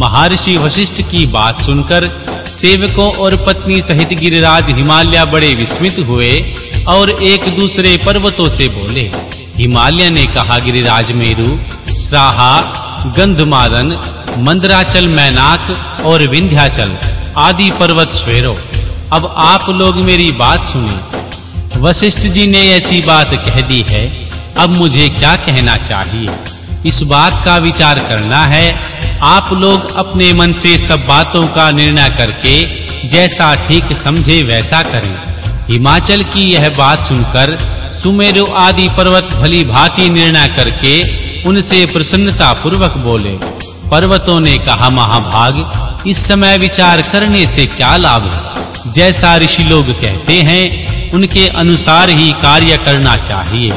महर्षि वशिष्ठ की बात सुनकर सेवकों और पत्नी सहित गिरिराज हिमालय बड़े विस्मित हुए और एक दूसरे पर्वतों से बोले, हिमालय ने कहा, गिरिराज मेरु श्राहा गंधमादन, मंदराचल मैनाक और विंध्याचल आदि पर्वत स्वेरो अब आप लोग मेरी बात सुनिए वशिष्ठ जी ने ऐसी बात कह दी है, अब मुझे क्या कहना चाहिए? इस बात का विचार करना है आप लोग अपने मन से सब बातों का निर्णय करके जैसा ठीक समझे वैसा करें। हिमाचल की यह बात सुनकर सुमेरु आदि पर्वत भली भांति निर्णय करके उनसे प्रसन्नता पूर्वक बोले, पर्वतों ने कहा, महाभाग, इस समय विचार करने से क्या लाभ है? जैसा ऋषि लोग कहते हैं, उनके अनुसार ही कार्य करना चाहिए।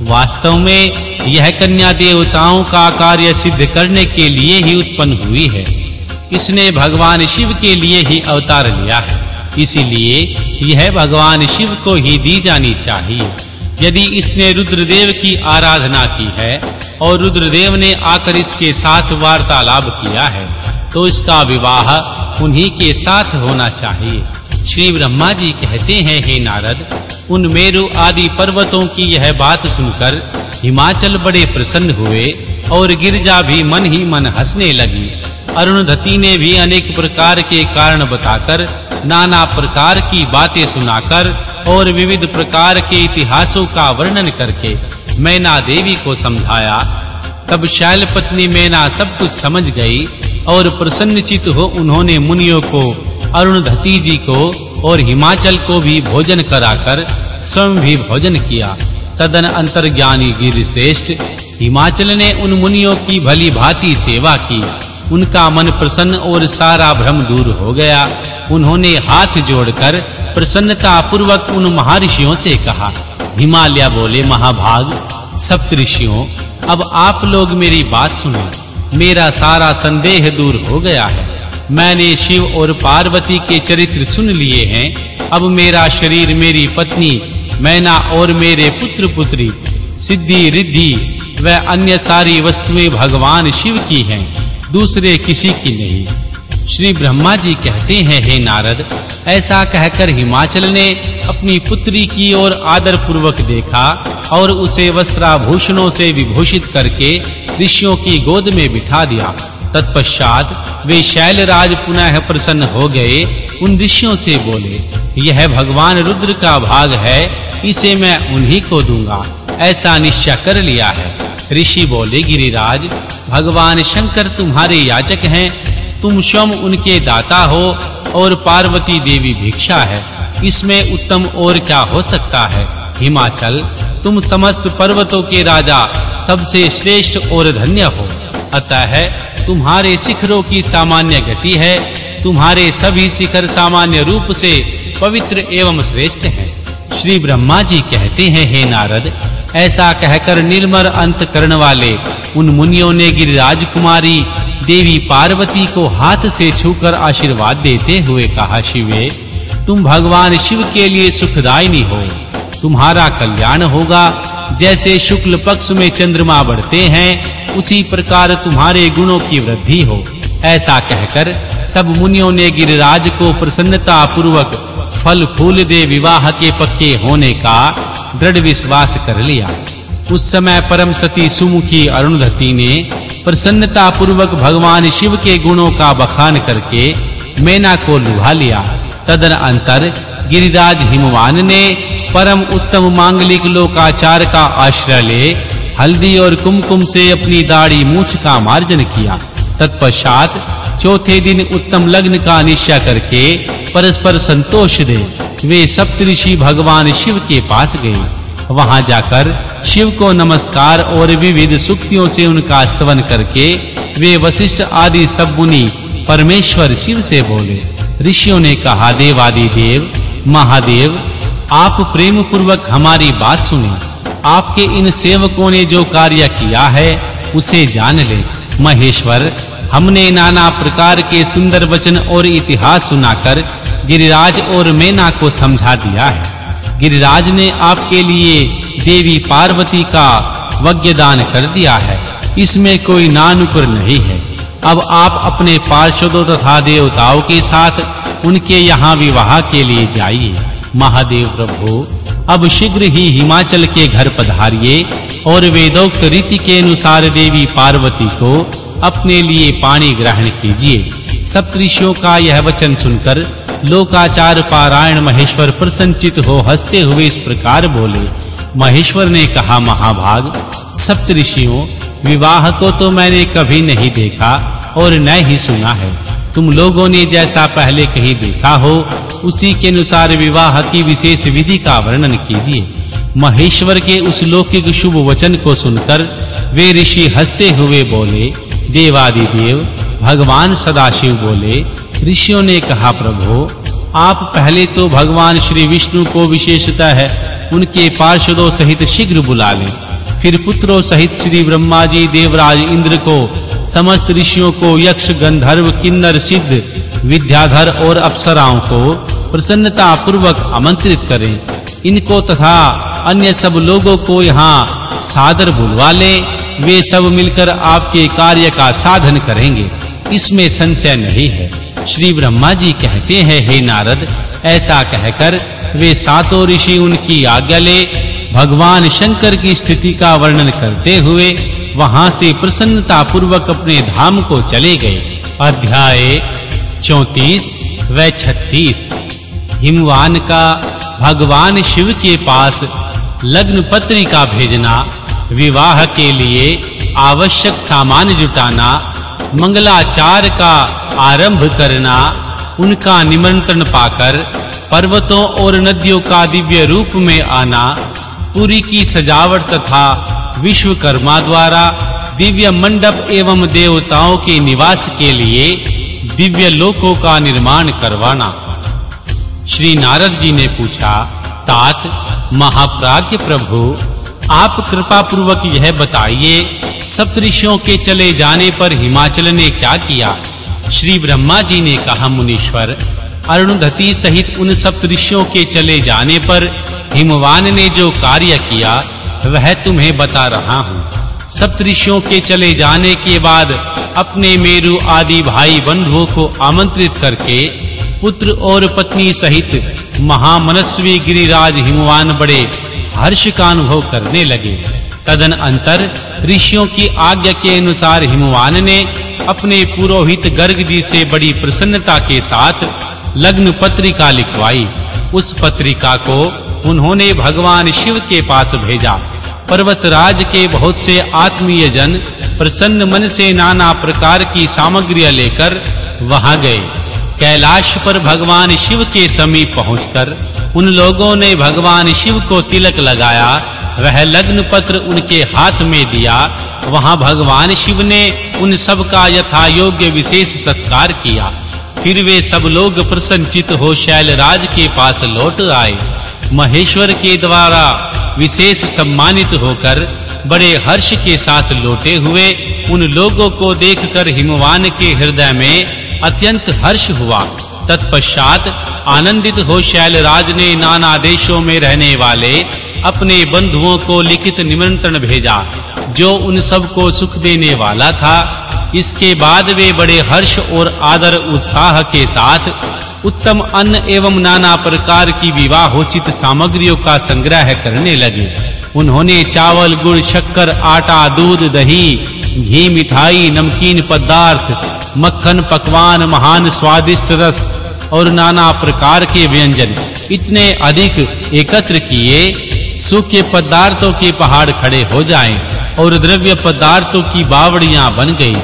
वास्तव में यह कन्या देवताओं का कार्य सिद्ध करने के लिए ही उत्पन्न हुई है। इसने भगवान शिव के लिए ही अवतार लिया है। इसीलिए यह भगवान शिव को ही दी जानी चाहिए। यदि इसने रुद्रदेव की आराधना की है और रुद्रदेव ने आकर इसके साथ वार्तालाप किया है तो इसका विवाह उन्हीं के साथ होना चाहिए। श्री ब्रह्मा जी कहते हैं, हे नारद, उन मेरु आदि पर्वतों की यह बात सुनकर हिमाचल बड़े प्रसन्न हुए और गिरजा भी मन ही मन हंसने लगी। अरुणधति ने भी अनेक प्रकार के कारण बताकर, नाना प्रकार की बातें सुनाकर और विविध प्रकार के इतिहासों का वर्णन करके मैना देवी को समझाया। तब शैल पत्नी मैना सब कुछ समझ गई और प्रसन्नचित हो उन्होंने मुनियों को अरुणधति जी को और हिमाचल को भी भोजन कराकर स्वयं भी भोजन किया। तदन अंतर अंतर्ज्ञानी गिरिश्रेष्ठ हिमाचल ने उन मुनियों की भली भांति सेवा की। उनका मन प्रसन्न और सारा भ्रम दूर हो गया। उन्होंने हाथ जोड़कर प्रसन्नता पूर्वक उन महर्षियों से कहा, हिमालय बोले महाभाग, सप्तऋषियों, अब आप लोग मेरी बात सुनो। मेरा सारा संदेह दूर हो गया है। मैंने शिव और पार्वती के चरित्र सुन लिए हैं। अब मेरा शरीर मेरी पत्नी, मैना और मेरे पुत्र पुत्री सिद्धि, रिद्धि व अन्य सारी वस्तुएँ भगवान शिव की हैं, दूसरे किसी की नहीं। श्री ब्रह्मा जी कहते हैं, हे नारद, ऐसा कहकर हिमाचल ने अपनी पुत्री की ओर आदर पूर्वक देखा और उसे वस्त्राभूषणों से विभूषित करके ऋषियों की गोद में बिठा दिया। तत्पश्चात वे शैलराज पुनः प्रसन्न हो गए। उन ऋषियों से बोले, यह भगवान रुद्र का भाग है, इसे मैं उन्हीं को दूँगा। ऐसा निश्चय कर लिया है। ऋषि बोले, गिरिराज, भगवान शंकर तुम्हारे याचक हैं। तुम स्वयं उनके दाता हो और पार्वती देवी भिक्षा है। इसमें उत्तम और क्या हो सकता है? हिमाचल, तुम समस्त पर्वतों के राजा सबसे श्रेष्ठ और धन्य हो। अतः है, तुम्हारे शिखरों की सामान्य गति है। तुम्हारे सभी शिखर सामान्य रूप से पवित्र एवं श्रेष्ठ हैं। श्री ब्रह्मा जी कहते हैं, हे नारद, ऐसा कहकर निर्मल अंत करण वाले उन मुनियों ने गिरिराज कुमारी देवी पार्वती को हाथ से छूकर आशीर्वाद देते हुए कहा, शिवे, तुम भगवान शिव के लिए सुखदायिनी हो। तुम्हारा कल्याण होगा। जैसे शुक्ल पक्ष में चंद्रमा बढ़ते हैं, उसी प्रकार तुम्हारे गुणों की वृद्धि हो। ऐसा कहकर सब मुनियों ने गिरिराज को प्रसन्नता पूर्वक फल फूल दे विवाह के पक्के होने का दृढ़ विश्वास कर लिया। उस समय परम सती सुमुखी अरुणधति ने प्रसन्नता पूर्वक भगवान शिव के गुणों का बखान करके मैना को लुभा लिया। तदन अंतर गिरिराज हिमवान ने परम उत्तम मांगलिक लोकाचार का आश्रय ले, हल्दी और कुमकुम से अपनी दाढ़ी मूछ का मार्जन किया। तत्पश्चात चौथे दिन उत्तम लग्न का निश्चय करके परस्पर संतोष दे, वे सप्तऋषि भगवान शिव के पास गए। वहाँ जाकर शिव को नमस्कार और विविध सुक्तियों से उनका स्तवन करके वे वशिष्ठ आदि सब मुनि परमेश्वर शिव से बोले। ऋषियों ने कहा देवादि देव महादेव आप प्रेम पूर्वक हमारी बात सुने। आपके इन सेवकों ने जो कार्य किया है, उसे जान ले। महेश्वर, हमने नाना प्रकार के सुंदर वचन और इतिहास सुनाकर गिरिराज और मैना को समझा दिया है। गिरिराज ने आपके लिए देवी पार्वती का वज्ञदान कर दिया है। इसमें कोई नानुकुर नहीं है। अब आप अपने पार्षदों तथा देवताओं के साथ उनके यहाँ विवाह के लिए जाइए। महादेव प्रभु, अब शीघ्र ही हिमाचल के घर पधारिए और वेदोक्त रीति के अनुसार देवी पार्वती को अपने लिए पानी ग्रहण कीजिए। सप्तऋषियों का यह वचन सुनकर लोकाचार पारायण महेश्वर प्रसन्नचित हो हँसते हुए इस प्रकार बोले, महेश्वर ने कहा, महाभाग, सप्तऋषियों, विवाह को तो मैंने कभी नहीं देखा और न ही सुना है। तुम लोगों ने जैसा पहले कहीं देखा हो, उसी के अनुसार विवाह की विशेष विधि का वर्णन कीजिए। महेश्वर के उस लौकिक शुभ वचन को सुनकर वे ऋषि हँसते हुए बोले देवादि देव भगवान सदाशिव बोले, ऋषियों ने कहा, प्रभु, आप पहले तो भगवान श्री विष्णु को विशेषतः है उनके पार्षदों सहित शीघ्र बुला लें। फिर पुत्रों सहित श्री ब्रह्मा जी, देवराज इंद्र को समस्त ऋषियों को यक्ष, गंधर्व, किन्नर, सिद्ध, विद्याधर और अप्सराओं को प्रसन्नता पूर्वक आमंत्रित करें। इनको तथा अन्य सब लोगों को यहाँ सादर बुलवा लें। वे सब मिलकर आपके कार्य का साधन करेंगे। इसमें संशय नहीं है। श्री ब्रह्मा जी कहते हैं, हे नारद, ऐसा कहकर वे सातों ऋषि उनकी आज्ञा ले। भगवान शंकर की स्थिति का वर्णन करते हुए वहाँ से प्रसन्नता पूर्वक अपने धाम को चले गए। अध्याय 34 व 36 हिमवान का भगवान शिव के पास लग्न पत्रिका भेजना, विवाह के लिए आवश्यक सामान जुटाना, मंगलाचार का आरंभ करना, उनका निमंत्रण पाकर पर्वतों और नदियों का दिव्य रूप में आना, पुरी की सजावट तथा विश्वकर्मा द्वारा दिव्य मंडप एवं देवताओं के निवास के लिए दिव्य लोकों का निर्माण करवाना। श्री नारद जी ने पूछा, तात, महाप्राज्ञ प्रभु, आप कृपा पूर्वक यह बताइए, सप्तऋषियों के चले जाने पर हिमाचल ने क्या किया? श्री ब्रह्मा जी ने कहा, मुनीश्वर, अरुणधति सहित उन सप्तऋषियों के चले जाने पर हिमवान ने जो कार्य किया वह तुम्हें बता रहा हूँ। सप्तऋषियों के चले जाने के बाद अपने मेरु आदि भाई बंधुओं को आमंत्रित करके पुत्र और पत्नी सहित महामनस्वी गिरिराज हिमवान बड़े हर्ष का अनुभव करने लगे। तदन अंतर ऋषियों की आज्ञा के अनुसार हिमवान ने अपने पुरोहित गर्ग जी से बड़ी प्रसन्नता के साथ लग्न पत्रिका लिखवाई। उस पत्रिका को उन्होंने भगवान शिव के पास भेजा। पर्वतराज के बहुत से आत्मीय जन प्रसन्न मन से नाना प्रकार की सामग्रियाँ लेकर वहाँ गए। कैलाश पर भगवान शिव के समीप पहुंचकर उन लोगों ने भगवान शिव को तिलक लगाया, वह लग्न पत्र उनके हाथ में दिया। वहाँ भगवान शिव ने उन सब का यथा योग्य विशेष सत्कार किया। फिर वे सब लोग प्रसन्नचित हो शैलराज के पास लौट आए। महेश्वर के द्वारा विशेष सम्मानित होकर बड़े हर्ष के साथ लौटे हुए उन लोगों को देखकर हिमवान के हृदय में अत्यंत हर्ष हुआ। तत्पश्चात आनंदित हो शैलराज ने नाना देशों में रहने वाले अपने बंधुओं को लिखित निमंत्रण भेजा, जो उन सबको सुख देने वाला था। इसके बाद वे बड़े हर्ष और आदर उत्साह के साथ उत्तम अन्न एवं नाना प्रकार की विवाहोचित सामग्रियों का संग्रह करने लगे। उन्होंने चावल, गुड़, शक्कर, आटा, दूध, दही, घी, मिठाई, नमकीन पदार्थ, मक्खन, पकवान, महान स्वादिष्ट रस और नाना प्रकार के व्यंजन, इतने अधिक एकत्र किए सूखे पदार्थों के पहाड़ खड़े हो जाएँ और द्रव्य पदार्थों की बावड़ियाँ बन गई।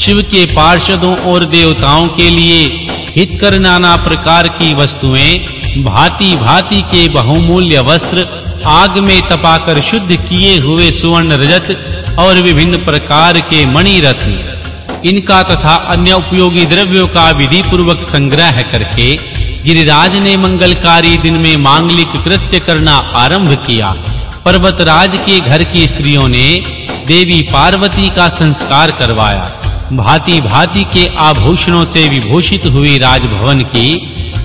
शिव के पार्षदों और देवताओं के लिए हित कर नाना प्रकार की वस्तुएँ भांति भांति के बहुमूल्य वस्त्र, आग में तपाकर शुद्ध किए हुए सुवर्ण रजत और विभिन्न प्रकार के मणि रत्न इनका तथा अन्य उपयोगी द्रव्यों का विधि पूर्वक संग्रह करके गिरिराज ने मंगलकारी दिन में मांगलिक कृत्य करना आरंभ किया। पर्वतराज के घर की स्त्रियों ने देवी पार्वती का संस्कार करवाया। भांति भांति के आभूषणों से विभूषित हुई राजभवन की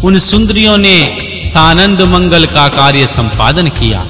उन सुंदरियों ने सानंद मंगल का कार्य संपादन किया।